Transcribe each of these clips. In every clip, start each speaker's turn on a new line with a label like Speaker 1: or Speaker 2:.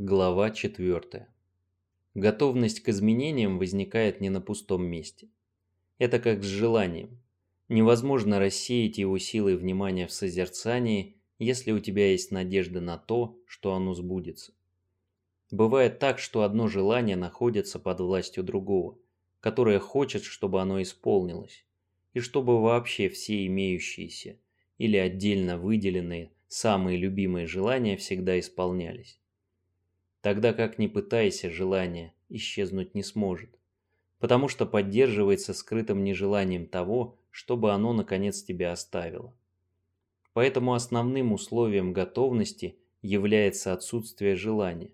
Speaker 1: Глава 4. Готовность к изменениям возникает не на пустом месте. Это как с желанием. Невозможно рассеять его силой внимания в созерцании, если у тебя есть надежда на то, что оно сбудется. Бывает так, что одно желание находится под властью другого, которое хочет, чтобы оно исполнилось, и чтобы вообще все имеющиеся или отдельно выделенные самые любимые желания всегда исполнялись тогда как не пытайся, желание исчезнуть не сможет, потому что поддерживается скрытым нежеланием того, чтобы оно наконец тебя оставило. Поэтому основным условием готовности является отсутствие желания,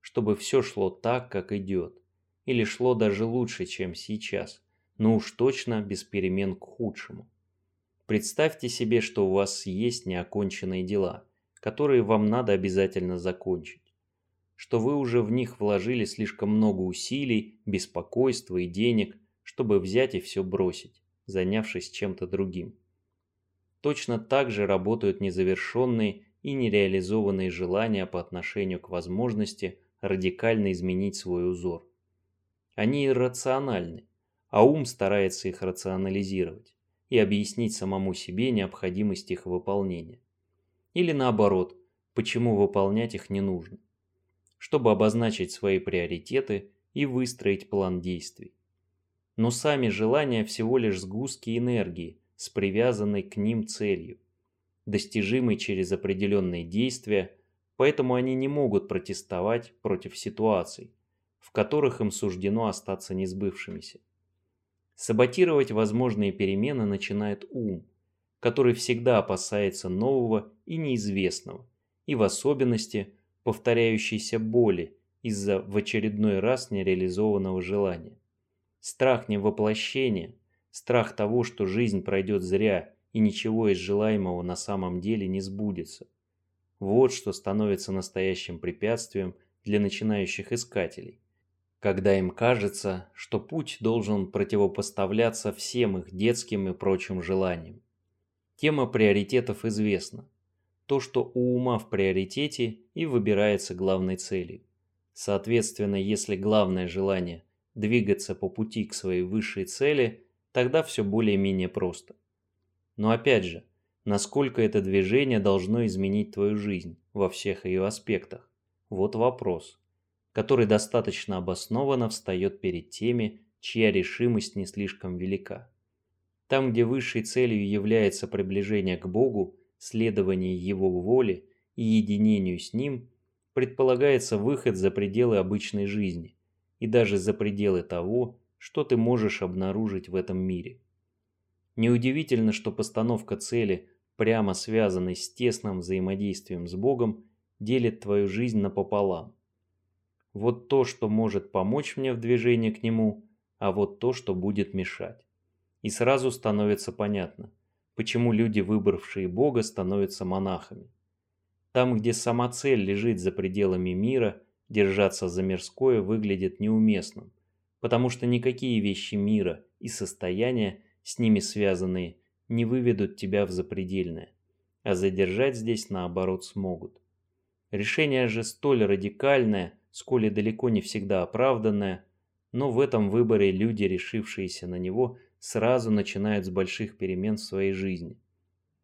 Speaker 1: чтобы все шло так, как идет, или шло даже лучше, чем сейчас, но уж точно без перемен к худшему. Представьте себе, что у вас есть неоконченные дела, которые вам надо обязательно закончить что вы уже в них вложили слишком много усилий, беспокойства и денег, чтобы взять и все бросить, занявшись чем-то другим. Точно так же работают незавершенные и нереализованные желания по отношению к возможности радикально изменить свой узор. Они иррациональны, а ум старается их рационализировать и объяснить самому себе необходимость их выполнения. Или наоборот, почему выполнять их не нужно чтобы обозначить свои приоритеты и выстроить план действий. Но сами желания всего лишь сгустки энергии с привязанной к ним целью, достижимой через определенные действия, поэтому они не могут протестовать против ситуаций, в которых им суждено остаться несбывшимися. Саботировать возможные перемены начинает ум, который всегда опасается нового и неизвестного, и в особенности – повторяющейся боли из-за в очередной раз нереализованного желания. Страх невоплощения, страх того, что жизнь пройдет зря и ничего из желаемого на самом деле не сбудется. Вот что становится настоящим препятствием для начинающих искателей, когда им кажется, что путь должен противопоставляться всем их детским и прочим желаниям. Тема приоритетов известна то, что у ума в приоритете и выбирается главной целью. Соответственно, если главное желание – двигаться по пути к своей высшей цели, тогда все более-менее просто. Но опять же, насколько это движение должно изменить твою жизнь во всех ее аспектах? Вот вопрос, который достаточно обоснованно встает перед теми, чья решимость не слишком велика. Там, где высшей целью является приближение к Богу, следовании его воле и единению с ним предполагается выход за пределы обычной жизни и даже за пределы того, что ты можешь обнаружить в этом мире. Неудивительно, что постановка цели, прямо связанной с тесным взаимодействием с Богом, делит твою жизнь напополам. Вот то, что может помочь мне в движении к Нему, а вот то, что будет мешать. И сразу становится понятно – почему люди, выбравшие Бога, становятся монахами. Там, где сама цель лежит за пределами мира, держаться за мирское выглядит неуместным, потому что никакие вещи мира и состояния, с ними связанные, не выведут тебя в запредельное, а задержать здесь наоборот смогут. Решение же столь радикальное, сколь и далеко не всегда оправданное, но в этом выборе люди, решившиеся на него, сразу начинают с больших перемен в своей жизни.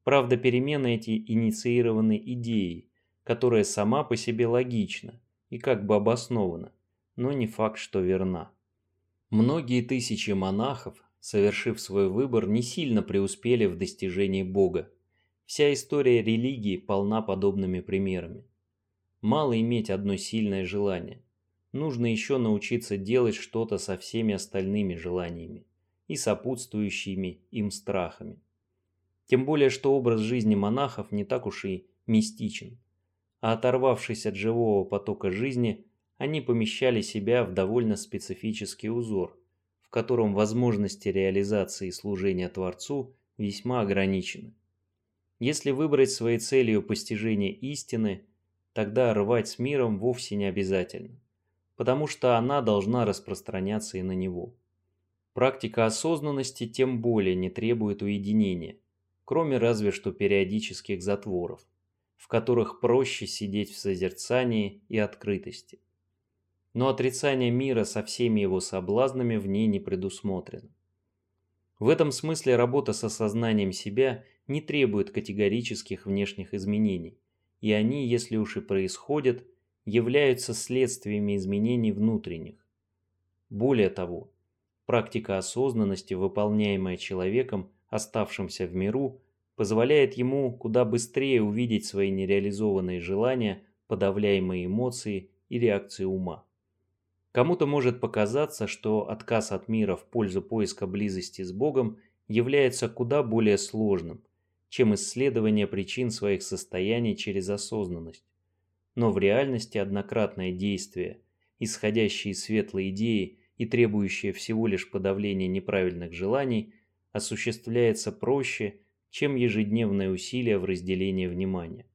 Speaker 1: Правда, перемены эти инициированы идеей, которая сама по себе логична и как бы обоснована, но не факт, что верна. Многие тысячи монахов, совершив свой выбор, не сильно преуспели в достижении Бога. Вся история религии полна подобными примерами. Мало иметь одно сильное желание. Нужно еще научиться делать что-то со всеми остальными желаниями и сопутствующими им страхами. Тем более, что образ жизни монахов не так уж и мистичен. А оторвавшись от живого потока жизни, они помещали себя в довольно специфический узор, в котором возможности реализации служения Творцу весьма ограничены. Если выбрать своей целью постижение истины, тогда рвать с миром вовсе не обязательно, потому что она должна распространяться и на него. Практика осознанности тем более не требует уединения, кроме разве что периодических затворов, в которых проще сидеть в созерцании и открытости. Но отрицание мира со всеми его соблазнами в ней не предусмотрено. В этом смысле работа с осознанием себя не требует категорических внешних изменений, и они, если уж и происходят, являются следствиями изменений внутренних. Более того, практика осознанности, выполняемая человеком, оставшимся в миру, позволяет ему куда быстрее увидеть свои нереализованные желания, подавляемые эмоции и реакции ума. Кому-то может показаться, что отказ от мира в пользу поиска близости с Богом является куда более сложным, чем исследование причин своих состояний через осознанность. Но в реальности однократное действие, исходящее из светлой идеи и требующее всего лишь подавления неправильных желаний, осуществляется проще, чем ежедневное усилие в разделении внимания.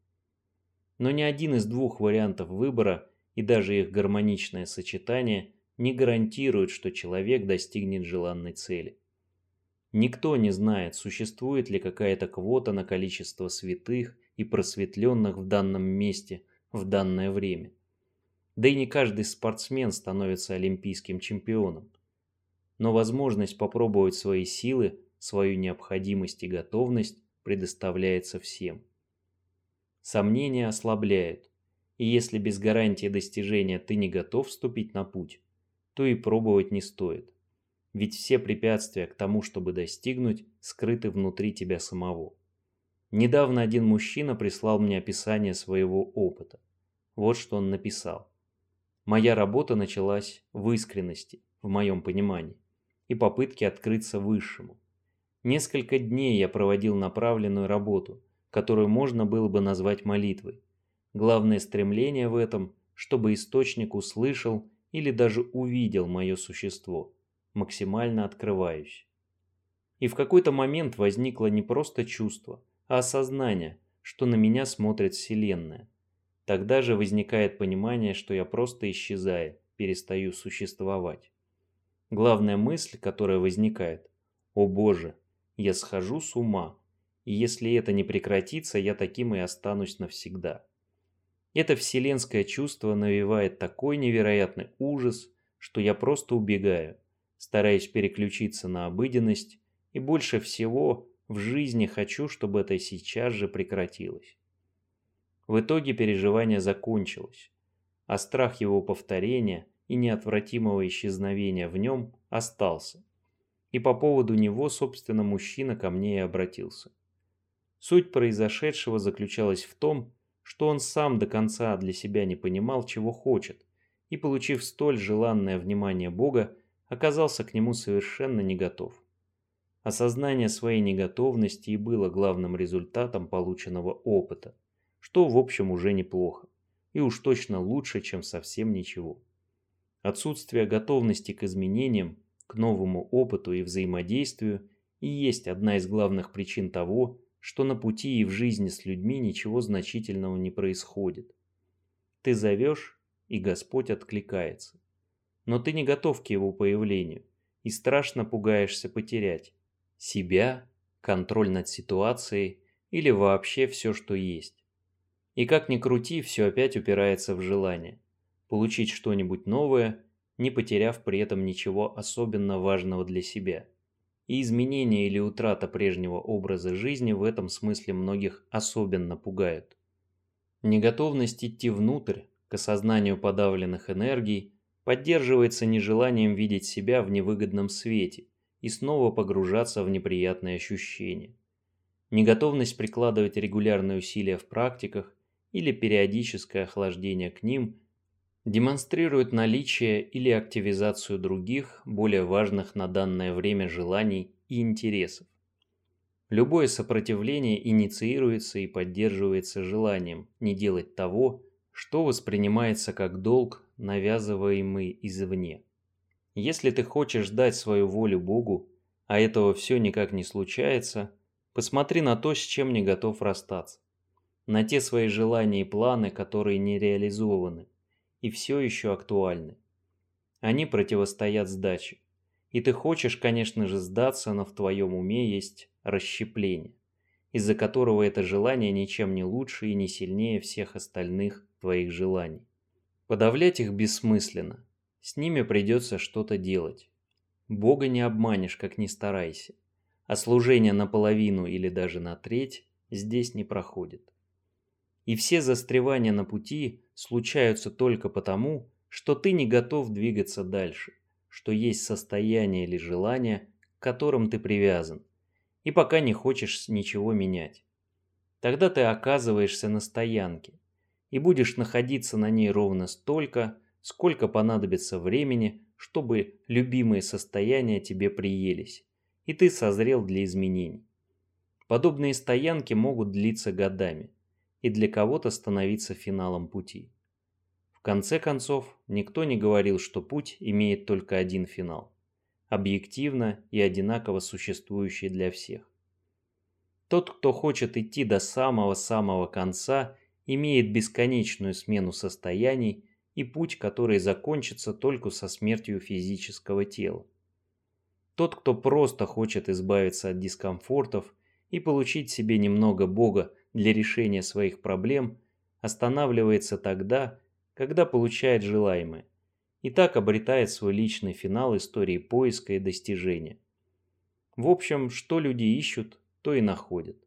Speaker 1: Но ни один из двух вариантов выбора – и даже их гармоничное сочетание не гарантирует, что человек достигнет желанной цели. Никто не знает, существует ли какая-то квота на количество святых и просветленных в данном месте в данное время. Да и не каждый спортсмен становится олимпийским чемпионом. Но возможность попробовать свои силы, свою необходимость и готовность предоставляется всем. Сомнения ослабляют, и если без гарантии достижения ты не готов вступить на путь, то и пробовать не стоит. Ведь все препятствия к тому, чтобы достигнуть, скрыты внутри тебя самого. Недавно один мужчина прислал мне описание своего опыта. Вот что он написал. Моя работа началась в искренности, в моем понимании, и попытке открыться высшему. Несколько дней я проводил направленную работу, которую можно было бы назвать молитвой. Главное стремление в этом, чтобы источник услышал или даже увидел мое существо, максимально открываюсь. И в какой-то момент возникло не просто чувство, а осознание, что на меня смотрит Вселенная. Тогда же возникает понимание, что я просто исчезаю, перестаю существовать. Главная мысль, которая возникает – «О Боже, я схожу с ума, и если это не прекратится, я таким и останусь навсегда». Это вселенское чувство навевает такой невероятный ужас, что я просто убегаю, стараясь переключиться на обыденность, и больше всего в жизни хочу, чтобы это сейчас же прекратилось. В итоге переживание закончилось, а страх его повторения и неотвратимого исчезновения в нем остался. И по поводу него, собственно, мужчина ко мне и обратился. Суть произошедшего заключалась в том, что он сам до конца для себя не понимал, чего хочет, и, получив столь желанное внимание Бога, оказался к нему совершенно не готов. Осознание своей неготовности и было главным результатом полученного опыта, что в общем уже неплохо, и уж точно лучше, чем совсем ничего. Отсутствие готовности к изменениям, к новому опыту и взаимодействию и есть одна из главных причин того, что на пути и в жизни с людьми ничего значительного не происходит. Ты зовешь, и Господь откликается. Но ты не готов к его появлению и страшно пугаешься потерять себя, контроль над ситуацией или вообще все, что есть. И как ни крути, все опять упирается в желание получить что-нибудь новое, не потеряв при этом ничего особенно важного для себя и изменение или утрата прежнего образа жизни в этом смысле многих особенно пугают. Неготовность идти внутрь, к осознанию подавленных энергий, поддерживается нежеланием видеть себя в невыгодном свете и снова погружаться в неприятные ощущения. Неготовность прикладывать регулярные усилия в практиках или периодическое охлаждение к ним демонстрирует наличие или активизацию других, более важных на данное время желаний и интересов. Любое сопротивление инициируется и поддерживается желанием не делать того, что воспринимается как долг, навязываемый извне. Если ты хочешь дать свою волю Богу, а этого все никак не случается, посмотри на то, с чем не готов расстаться. На те свои желания и планы, которые не реализованы, и все еще актуальны. Они противостоят сдаче. И ты хочешь, конечно же, сдаться, но в твоем уме есть расщепление. из-за которого это желание ничем не лучше и не сильнее всех остальных твоих желаний. Подавлять их бессмысленно. С ними придется что-то делать. Бога не обманешь, как ни старайся. А служение наполовину или даже на треть здесь не проходит. И все застревания на пути случаются только потому, что ты не готов двигаться дальше, что есть состояние или желание, к которым ты привязан, и пока не хочешь ничего менять. Тогда ты оказываешься на стоянке и будешь находиться на ней ровно столько, сколько понадобится времени, чтобы любимые состояния тебе приелись, и ты созрел для изменений. Подобные стоянки могут длиться годами и для кого-то становиться финалом пути. В конце концов, никто не говорил, что путь имеет только один финал, объективно и одинаково существующий для всех. Тот, кто хочет идти до самого-самого конца, имеет бесконечную смену состояний и путь, который закончится только со смертью физического тела. Тот, кто просто хочет избавиться от дискомфортов и получить себе немного Бога для решения своих проблем, останавливается тогда, когда получает желаемое, и так обретает свой личный финал истории поиска и достижения. В общем, что люди ищут, то и находят.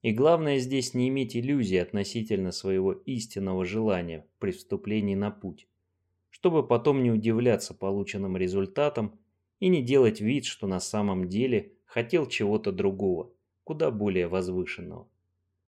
Speaker 1: И главное здесь не иметь иллюзий относительно своего истинного желания при вступлении на путь, чтобы потом не удивляться полученным результатам и не делать вид, что на самом деле хотел чего-то другого, куда более возвышенного.